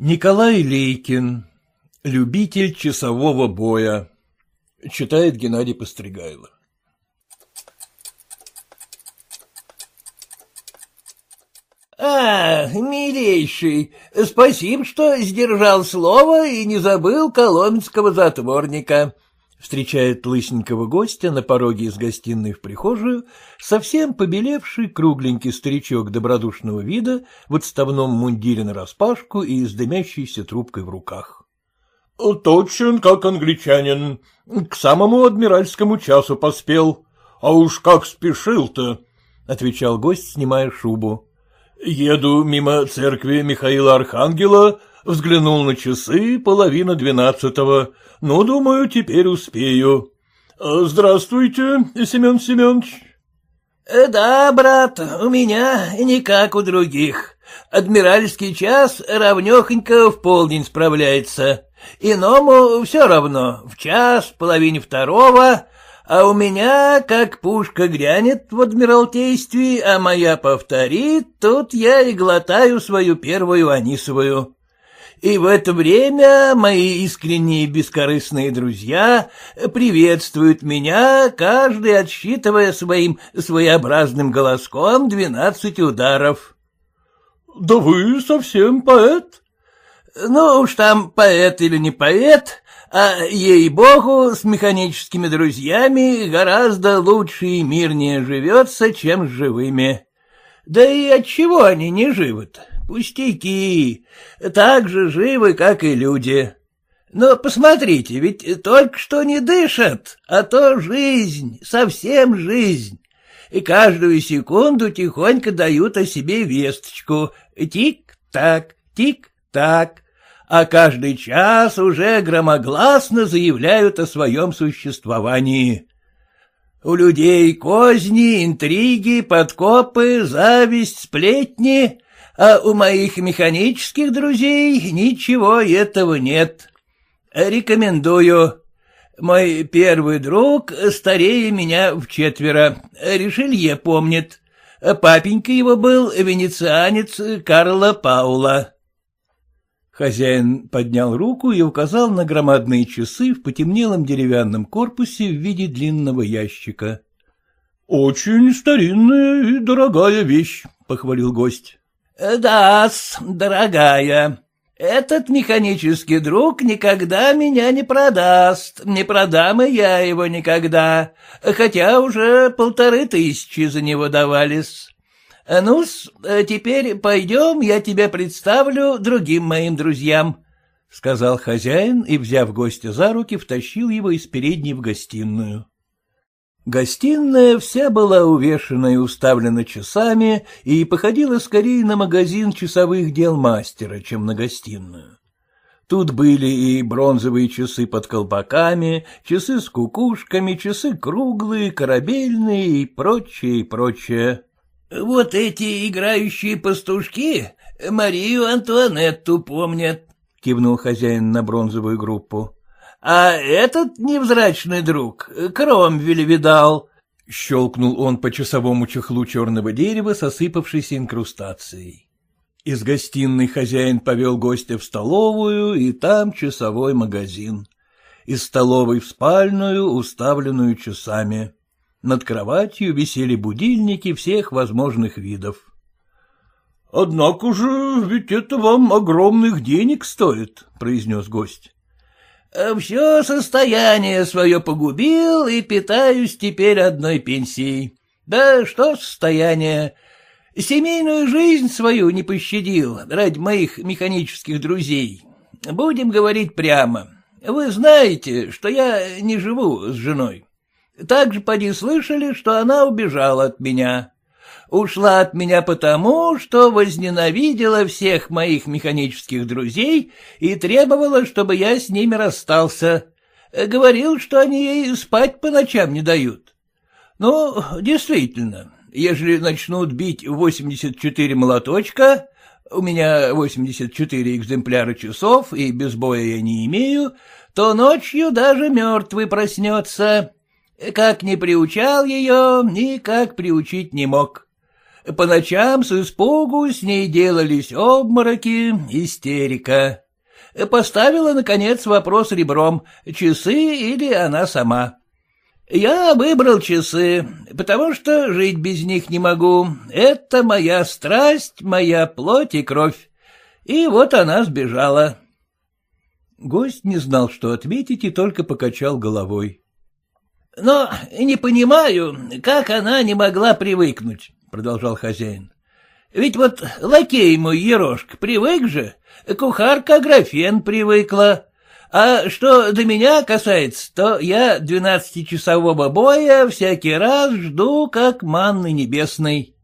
Николай Лейкин. Любитель часового боя. Читает Геннадий Постригайло. А, милейший, спасибо, что сдержал слово и не забыл коломенского затворника. Встречает лысенького гостя на пороге из гостиной в прихожую совсем побелевший кругленький старичок добродушного вида в отставном мундире нараспашку и с дымящейся трубкой в руках. — Точен, как англичанин. К самому адмиральскому часу поспел. А уж как спешил-то, — отвечал гость, снимая шубу. Еду мимо церкви Михаила Архангела, взглянул на часы, половина двенадцатого. Ну, думаю, теперь успею. Здравствуйте, Семен Семенович. Э, — Да, брат, у меня не как у других. Адмиральский час равнехонько в полдень справляется. Иному все равно, в час, половине второго, а у меня, как пушка грянет в Адмиралтействе, а моя повторит, тут я и глотаю свою первую анисовую. И в это время мои искренние бескорыстные друзья приветствуют меня, каждый отсчитывая своим своеобразным голоском двенадцать ударов. — Да вы совсем поэт? — Ну уж там поэт или не поэт, а, ей-богу, с механическими друзьями гораздо лучше и мирнее живется, чем с живыми. Да и от чего они не живут? Пустяки, так же живы, как и люди. Но посмотрите, ведь только что не дышат, а то жизнь, совсем жизнь. И каждую секунду тихонько дают о себе весточку. Тик-так, тик-так, а каждый час уже громогласно заявляют о своем существовании. У людей козни, интриги, подкопы, зависть, сплетни, а у моих механических друзей ничего этого нет. Рекомендую. Мой первый друг старее меня в четверо, Ришелье помнит. Папенька его был венецианец Карла Паула. Хозяин поднял руку и указал на громадные часы в потемнелом деревянном корпусе в виде длинного ящика. — Очень старинная и дорогая вещь, — похвалил гость. — Да-с, дорогая. Этот механический друг никогда меня не продаст, не продам и я его никогда, хотя уже полторы тысячи за него давались. ну теперь пойдем, я тебя представлю другим моим друзьям, — сказал хозяин и, взяв гостя за руки, втащил его из передней в гостиную. Гостиная вся была увешана и уставлена часами и походила скорее на магазин часовых дел мастера, чем на гостиную. Тут были и бронзовые часы под колпаками, часы с кукушками, часы круглые, корабельные и прочее, и прочее. — Вот эти играющие пастушки Марию Антуанетту помнят, — кивнул хозяин на бронзовую группу. А этот невзрачный друг Кромвель видал. Щелкнул он по часовому чехлу черного дерева с осыпавшейся инкрустацией. Из гостиной хозяин повел гостя в столовую, и там часовой магазин. Из столовой в спальную, уставленную часами. Над кроватью висели будильники всех возможных видов. — Однако же ведь это вам огромных денег стоит, — произнес гость. Все состояние свое погубил и питаюсь теперь одной пенсией. Да что состояние? Семейную жизнь свою не пощадил ради моих механических друзей. Будем говорить прямо. Вы знаете, что я не живу с женой. Также поди слышали, что она убежала от меня ушла от меня потому, что возненавидела всех моих механических друзей и требовала, чтобы я с ними расстался. Говорил, что они ей спать по ночам не дают. Ну, действительно, ежели начнут бить 84 молоточка, у меня 84 экземпляра часов, и без боя я не имею, то ночью даже мертвый проснется. Как не приучал ее, никак приучить не мог. По ночам с испугу с ней делались обмороки, истерика. Поставила, наконец, вопрос ребром, часы или она сама. Я выбрал часы, потому что жить без них не могу. Это моя страсть, моя плоть и кровь. И вот она сбежала. Гость не знал, что ответить, и только покачал головой. — Но не понимаю, как она не могла привыкнуть, — продолжал хозяин. — Ведь вот лакей мой Ерошка привык же, кухарка Аграфен привыкла, а что до меня касается, то я двенадцатичасового боя всякий раз жду, как манны небесной.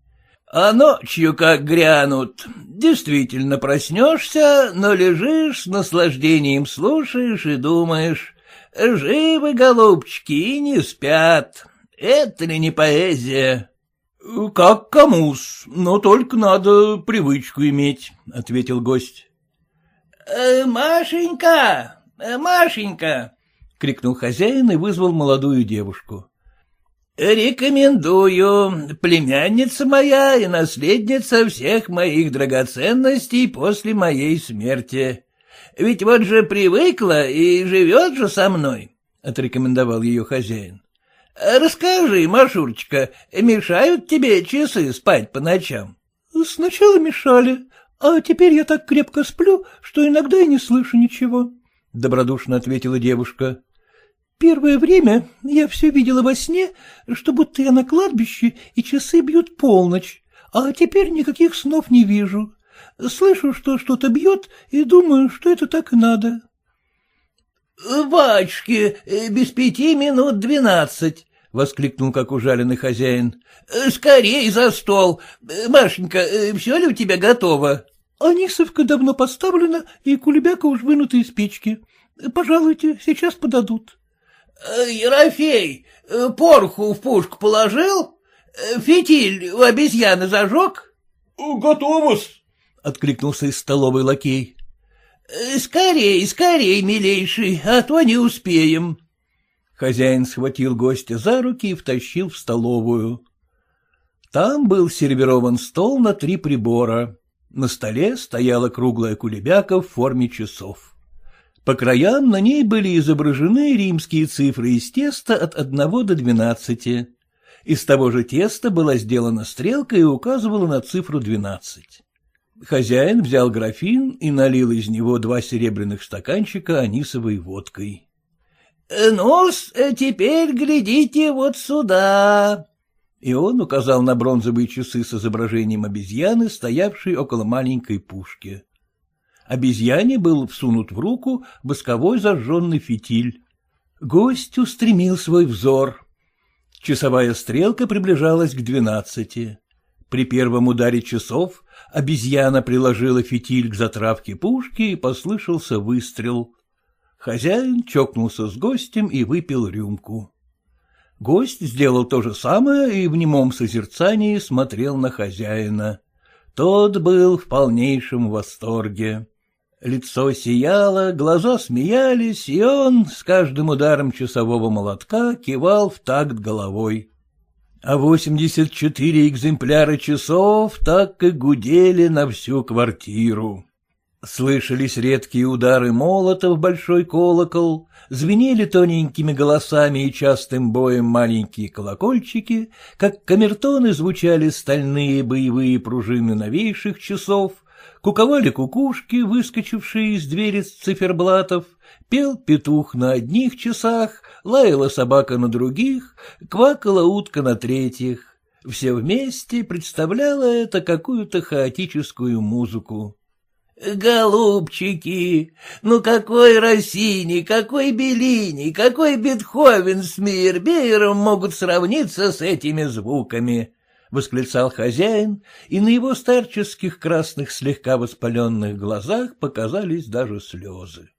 А ночью как грянут, действительно проснешься, но лежишь с наслаждением слушаешь и думаешь, живы, голубчики, и не спят. Это ли не поэзия? — Как кому-с, но только надо привычку иметь, — ответил гость. «Э, — Машенька, э, Машенька! — крикнул хозяин и вызвал молодую девушку. — Рекомендую, племянница моя и наследница всех моих драгоценностей после моей смерти. Ведь вот же привыкла и живет же со мной, — отрекомендовал ее хозяин. — Расскажи, Машурочка, мешают тебе часы спать по ночам? — Сначала мешали, а теперь я так крепко сплю, что иногда и не слышу ничего, — добродушно ответила девушка. Первое время я все видела во сне, что будто я на кладбище, и часы бьют полночь, а теперь никаких снов не вижу. Слышу, что что-то бьет, и думаю, что это так и надо. — Бачки, без пяти минут двенадцать, — воскликнул как ужаленный хозяин. — Скорей за стол. Машенька, все ли у тебя готово? — Анисовка давно поставлена, и кулебяка уж вынута из печки. Пожалуйте, сейчас подадут. Э, — Ерофей, э, порху в пушку положил? Э, фитиль у обезьяны зажег? — Готово-с, — откликнулся из столовой лакей. — Скорей, скорей, милейший, а то не успеем. Хозяин схватил гостя за руки и втащил в столовую. Там был сервирован стол на три прибора. На столе стояла круглая кулебяка в форме часов. По краям на ней были изображены римские цифры из теста от одного до двенадцати. Из того же теста была сделана стрелка и указывала на цифру двенадцать. Хозяин взял графин и налил из него два серебряных стаканчика анисовой водкой. «Э, — Ну, теперь глядите вот сюда. И он указал на бронзовые часы с изображением обезьяны, стоявшей около маленькой пушки. Обезьяне был всунут в руку восковой зажженный фитиль. Гость устремил свой взор. Часовая стрелка приближалась к двенадцати. При первом ударе часов обезьяна приложила фитиль к затравке пушки, и послышался выстрел. Хозяин чокнулся с гостем и выпил рюмку. Гость сделал то же самое и в немом созерцании смотрел на хозяина. Тот был в полнейшем восторге. Лицо сияло, глаза смеялись, и он с каждым ударом часового молотка кивал в такт головой. А восемьдесят четыре экземпляра часов так и гудели на всю квартиру. Слышались редкие удары молота в большой колокол, звенели тоненькими голосами и частым боем маленькие колокольчики, как камертоны звучали стальные боевые пружины новейших часов, куковали кукушки, выскочившие из двери с циферблатов, пел петух на одних часах, лаяла собака на других, квакала утка на третьих. Все вместе представляло это какую-то хаотическую музыку. «Голубчики, ну какой Россини, какой Беллини, какой Бетховен с Мейербеером могут сравниться с этими звуками?» Восклицал хозяин, и на его старческих красных слегка воспаленных глазах показались даже слезы.